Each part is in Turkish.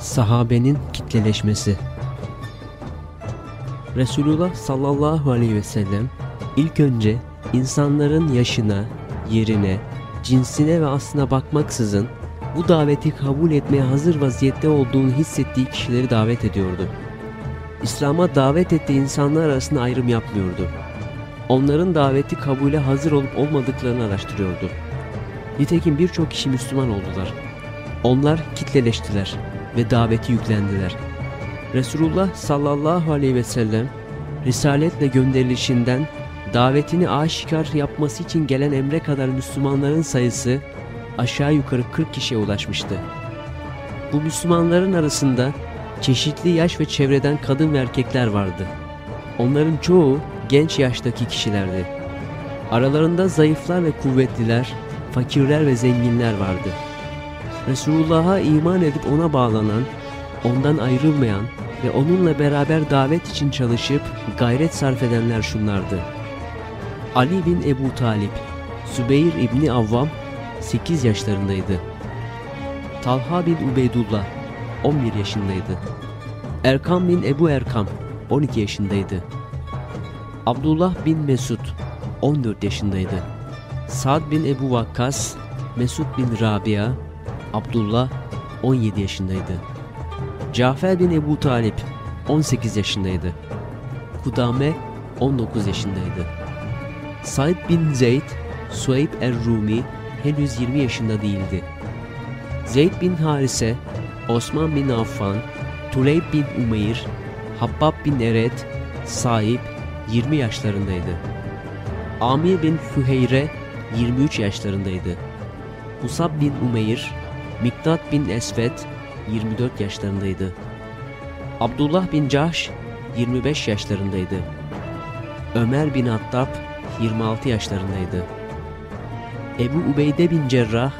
Sahabenin kitleleşmesi Resulullah sallallahu aleyhi ve sellem ilk önce insanların yaşına, yerine, cinsine ve aslına bakmaksızın bu daveti kabul etmeye hazır vaziyette olduğunu hissettiği kişileri davet ediyordu. İslam'a davet ettiği insanlar arasında ayrım yapmıyordu. Onların daveti kabule hazır olup olmadıklarını araştırıyordu. Nitekim birçok kişi Müslüman oldular. Onlar kitleleştiler ve daveti yüklendiler. Resulullah sallallahu aleyhi ve sellem risaletle gönderilişinden davetini aşikar yapması için gelen emre kadar Müslümanların sayısı aşağı yukarı 40 kişiye ulaşmıştı. Bu Müslümanların arasında çeşitli yaş ve çevreden kadın ve erkekler vardı. Onların çoğu genç yaştaki kişilerdi. Aralarında zayıflar ve kuvvetliler, fakirler ve zenginler vardı. Resulullah'a iman edip ona bağlanan, ondan ayrılmayan ve onunla beraber davet için çalışıp gayret sarf edenler şunlardı. Ali bin Ebu Talip, Sübeyir İbni Avvam 8 yaşlarındaydı. Talha bin Ubeydullah 11 yaşındaydı. Erkam bin Ebu Erkam 12 yaşındaydı. Abdullah bin Mesud 14 yaşındaydı. Sad bin Ebu Vakkas, Mesud bin Rabia, Abdullah 17 yaşındaydı. Cafer bin Ebu Talip 18 yaşındaydı. Kudame 19 yaşındaydı. Said bin Zeyd, Sueyb er-Rumi henüz 20 yaşında değildi. Zeyd bin Harise, Osman bin Affan, Tuleyb bin Umeyr, Habbab bin Eret, Saib 20 yaşlarındaydı. Amir bin Füheyre 23 yaşlarındaydı. Musab bin Umeyr, Miktat bin Esvet 24 yaşlarındaydı. Abdullah bin Cahş 25 yaşlarındaydı. Ömer bin Attab 26 yaşlarındaydı. Ebu Ubeyde bin Cerrah,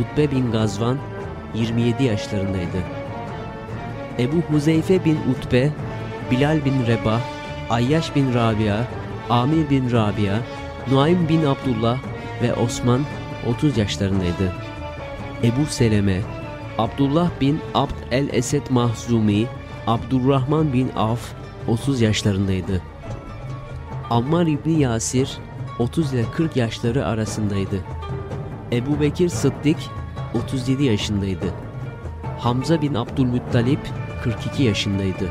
Utbe bin Gazvan 27 yaşlarındaydı. Ebu Huzeyfe bin Utbe, Bilal bin Rebah, Ayyaş bin Rabia, Amir bin Rabia, Nuaym bin Abdullah ve Osman 30 yaşlarındaydı. Ebu Seleme, Abdullah bin Abd el-Esed Mahzumi, Abdurrahman bin Af 30 yaşlarındaydı. Ammar İbni Yasir 30 ile 40 yaşları arasındaydı. Ebu Bekir Sıddık 37 yaşındaydı. Hamza bin Abdülmuttalip 42 yaşındaydı.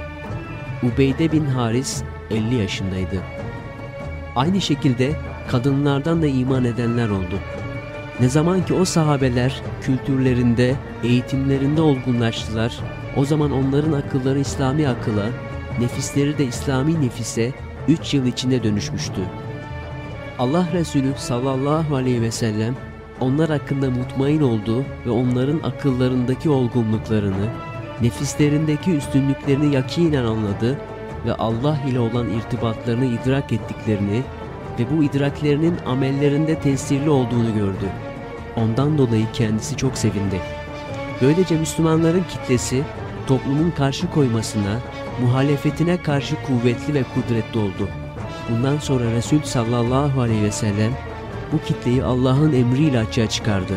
Ubeyde bin Haris 50 yaşındaydı. Aynı şekilde kadınlardan da iman edenler oldu. Ne zaman ki o sahabeler kültürlerinde, eğitimlerinde olgunlaştılar, o zaman onların akılları İslami akıla, nefisleri de İslami nefise 3 yıl içinde dönüşmüştü. Allah Resulü sallallahu aleyhi ve sellem onlar hakkında mutmain oldu ve onların akıllarındaki olgunluklarını, nefislerindeki üstünlüklerini yakinen anladı ve Allah ile olan irtibatlarını idrak ettiklerini ve bu idraklerinin amellerinde tesirli olduğunu gördü. Ondan dolayı kendisi çok sevindi. Böylece Müslümanların kitlesi toplumun karşı koymasına, muhalefetine karşı kuvvetli ve kudretli oldu. Bundan sonra Resul sallallahu aleyhi ve sellem bu kitleyi Allah'ın emriyle açığa çıkardı.